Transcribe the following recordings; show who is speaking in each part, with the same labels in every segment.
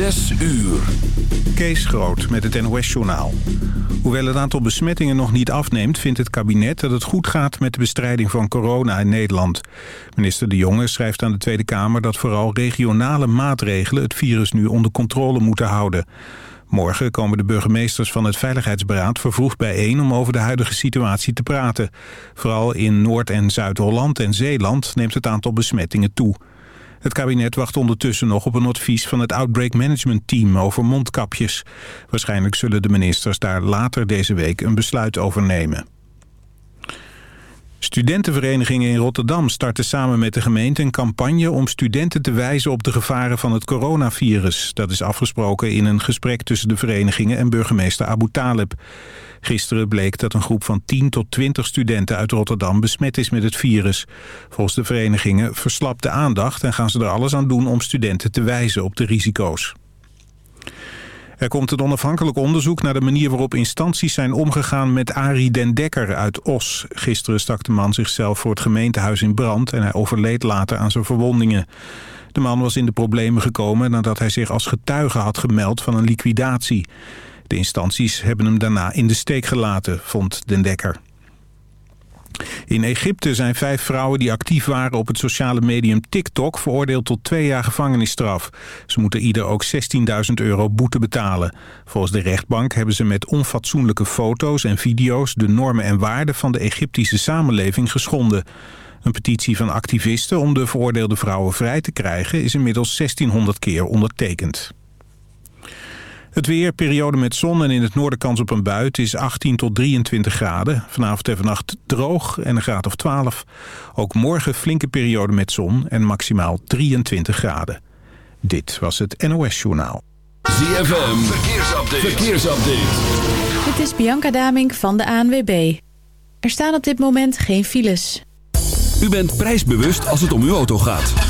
Speaker 1: Zes uur.
Speaker 2: Kees Groot met het NOS-journaal. Hoewel het aantal besmettingen nog niet afneemt... vindt het kabinet dat het goed gaat met de bestrijding van corona in Nederland. Minister De Jonge schrijft aan de Tweede Kamer... dat vooral regionale maatregelen het virus nu onder controle moeten houden. Morgen komen de burgemeesters van het Veiligheidsberaad vervroegd bijeen om over de huidige situatie te praten. Vooral in Noord- en Zuid-Holland en Zeeland neemt het aantal besmettingen toe. Het kabinet wacht ondertussen nog op een advies van het Outbreak Management Team over mondkapjes. Waarschijnlijk zullen de ministers daar later deze week een besluit over nemen. Studentenverenigingen in Rotterdam starten samen met de gemeente een campagne om studenten te wijzen op de gevaren van het coronavirus. Dat is afgesproken in een gesprek tussen de verenigingen en burgemeester Abu Talib. Gisteren bleek dat een groep van 10 tot 20 studenten uit Rotterdam besmet is met het virus. Volgens de verenigingen verslapt de aandacht en gaan ze er alles aan doen om studenten te wijzen op de risico's. Er komt een onafhankelijk onderzoek naar de manier waarop instanties zijn omgegaan met Arie den Dekker uit Os. Gisteren stak de man zichzelf voor het gemeentehuis in brand en hij overleed later aan zijn verwondingen. De man was in de problemen gekomen nadat hij zich als getuige had gemeld van een liquidatie. De instanties hebben hem daarna in de steek gelaten, vond den Dekker. In Egypte zijn vijf vrouwen die actief waren op het sociale medium TikTok... veroordeeld tot twee jaar gevangenisstraf. Ze moeten ieder ook 16.000 euro boete betalen. Volgens de rechtbank hebben ze met onfatsoenlijke foto's en video's... de normen en waarden van de Egyptische samenleving geschonden. Een petitie van activisten om de veroordeelde vrouwen vrij te krijgen... is inmiddels 1600 keer ondertekend. Het weer, periode met zon en in het noorden kans op een bui. Het is 18 tot 23 graden. Vanavond en vannacht droog en een graad of 12. Ook morgen flinke periode met zon en maximaal 23 graden. Dit was het NOS Journaal.
Speaker 1: ZFM, verkeersupdate. verkeersupdate.
Speaker 3: Dit is Bianca Damink van de ANWB. Er staan op dit moment geen files.
Speaker 1: U bent prijsbewust als het om uw auto gaat.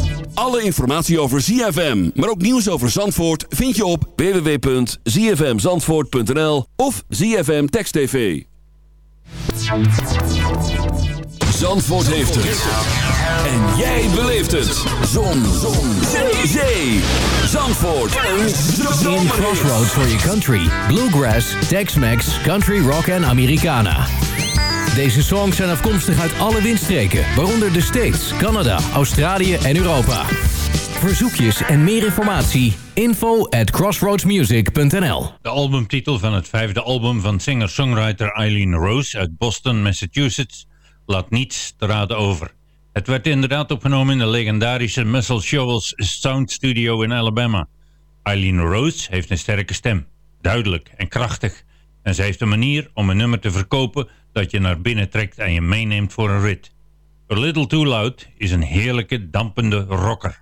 Speaker 1: Alle informatie over ZFM, maar ook nieuws over Zandvoort... vind je op www.zfmzandvoort.nl of ZFM Text TV. Zandvoort heeft het. En jij beleeft het. Zon. Zon. Zee. Zandvoort. Een
Speaker 4: Crossroads for your country. Bluegrass, Tex-Mex, Country Rock en Americana. Deze songs zijn afkomstig uit alle windstreken, waaronder de States, Canada, Australië en Europa. Verzoekjes en meer informatie, info at crossroadsmusic.nl
Speaker 5: De albumtitel van het vijfde album van singer-songwriter Eileen Rose uit Boston, Massachusetts, laat niets te raden over. Het werd inderdaad opgenomen in de legendarische Muscle Shoals Sound Studio in Alabama. Eileen Rose heeft een sterke stem, duidelijk en krachtig. En ze heeft een manier om een nummer te verkopen dat je naar binnen trekt en je meeneemt voor een rit. A Little Too Loud is een heerlijke dampende rocker.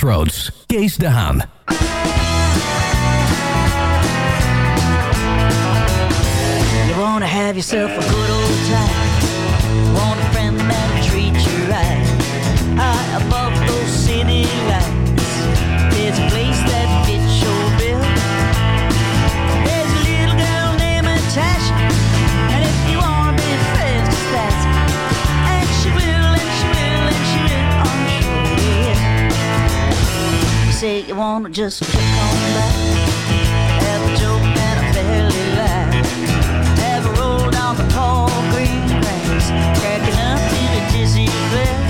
Speaker 4: Crossroads. Kees de Haan.
Speaker 6: You wanna have yourself a good old time. Want a friend that treats you right. High above those city lights.
Speaker 7: say you wanna just kick on back. Joke and laugh. Roll down the tall green cracking up in a dizzy glare.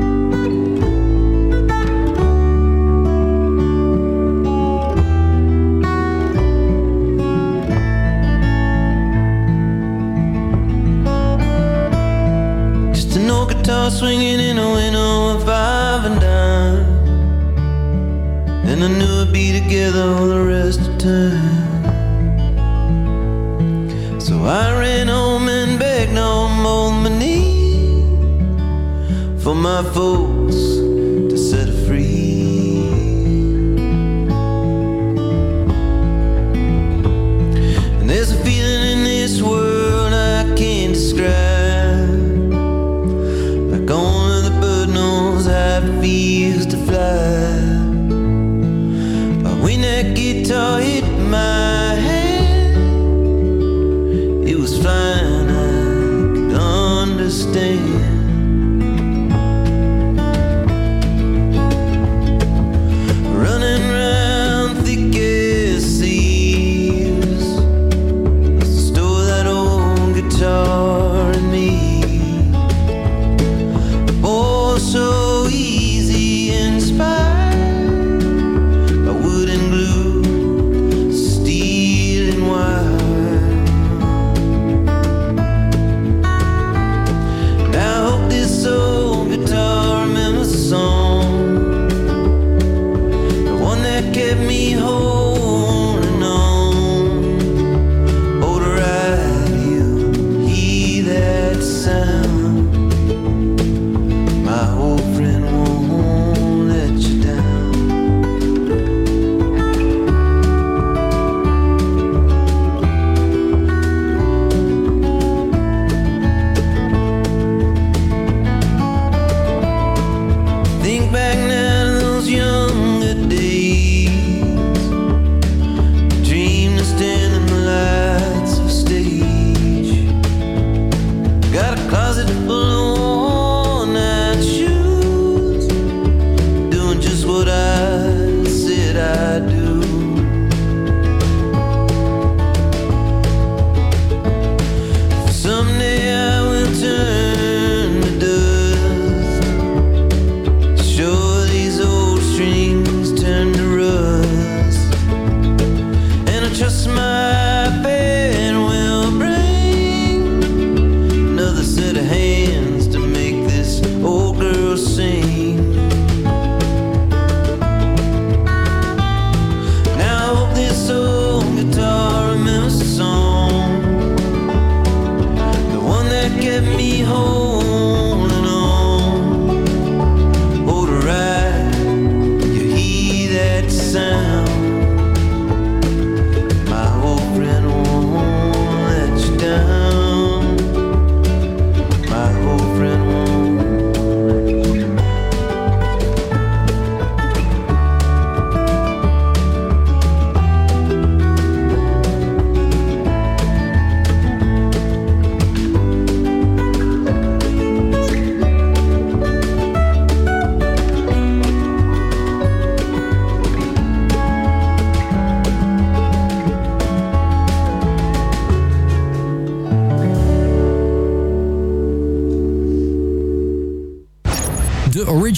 Speaker 8: Swinging in a window of five and dime. And I knew I'd be together all the rest of time. So I ran home and begged both my knees for my folks
Speaker 9: side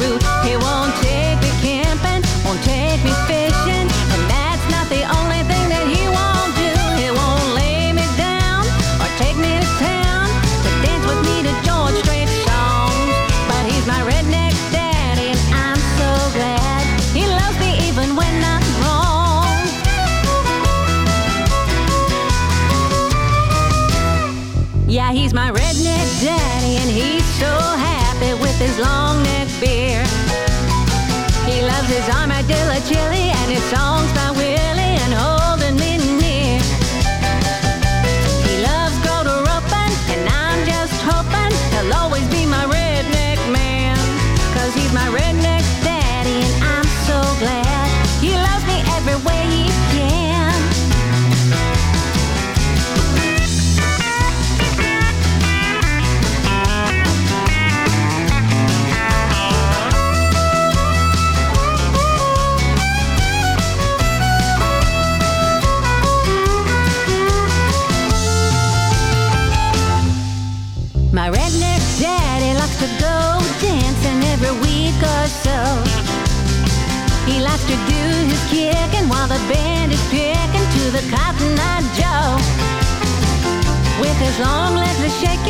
Speaker 10: route as long as the shaking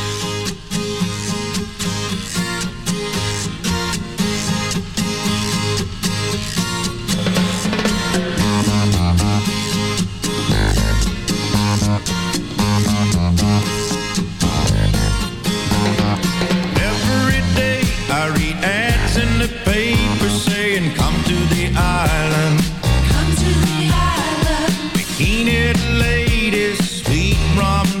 Speaker 11: rum.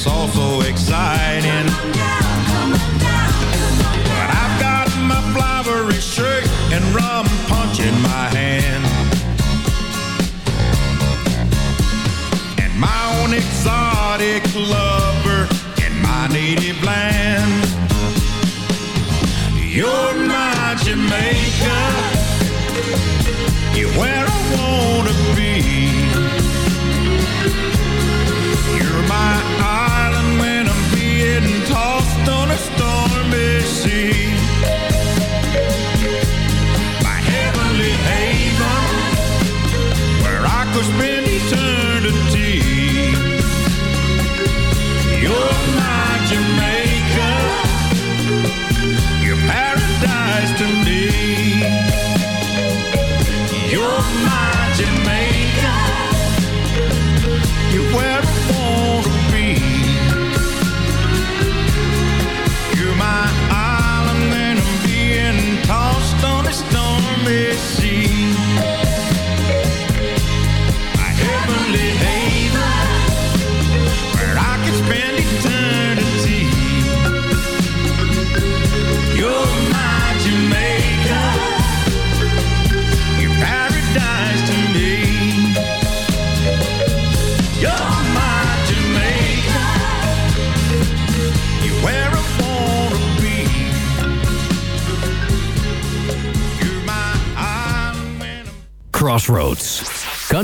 Speaker 11: It's
Speaker 4: also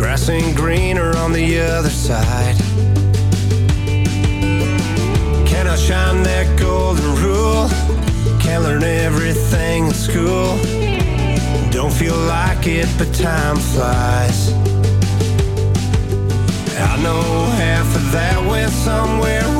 Speaker 12: Grass ain't greener on the other side. Can I shine that golden rule? Can't learn everything in school. Don't feel like it, but time flies. I know half of that went somewhere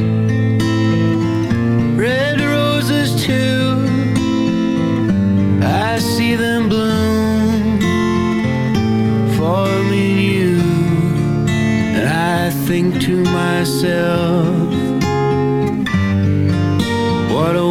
Speaker 9: I see them bloom you, and I think to myself, what a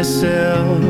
Speaker 9: myself,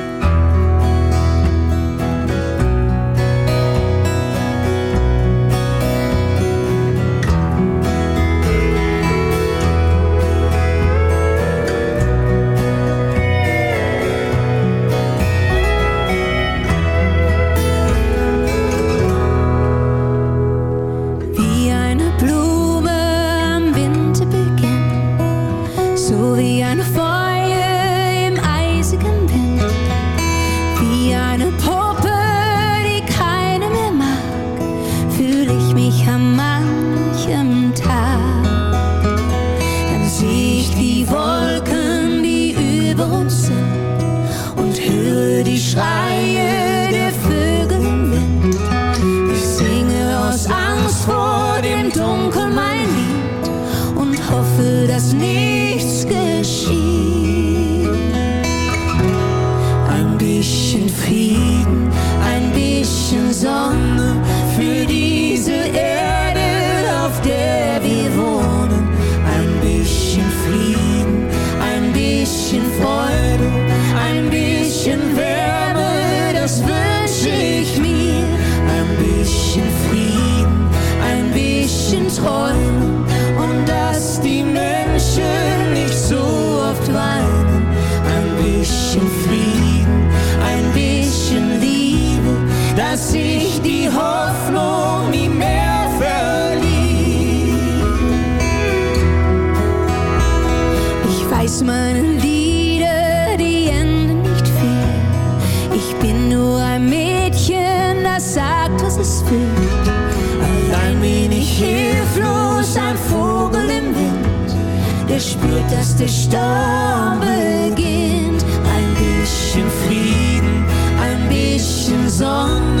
Speaker 7: Ich weiß meine Lieder, die enden nicht viel. Ich bin nur ein Mädchen, das sagt, was es will. Allein bin ich hilflos, ein Vogel im Wind, der spürt, dass der Sturm beginnt. Ein bisschen Frieden, ein bisschen Sonne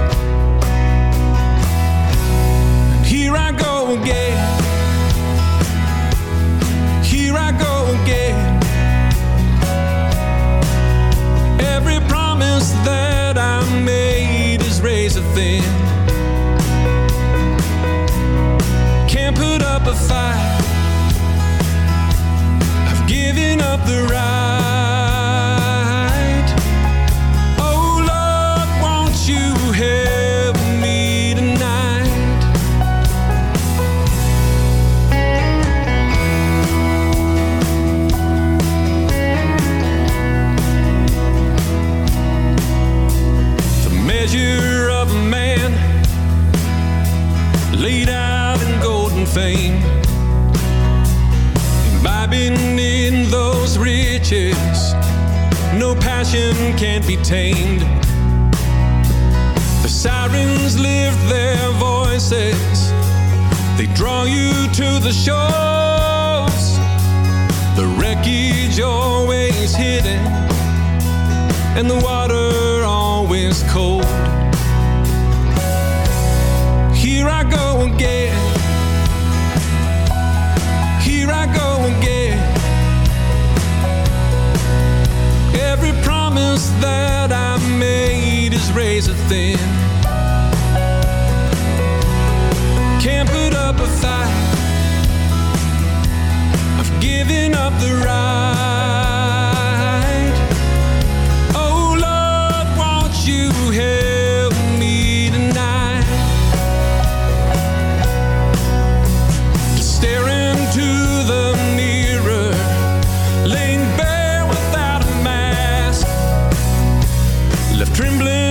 Speaker 13: trembling.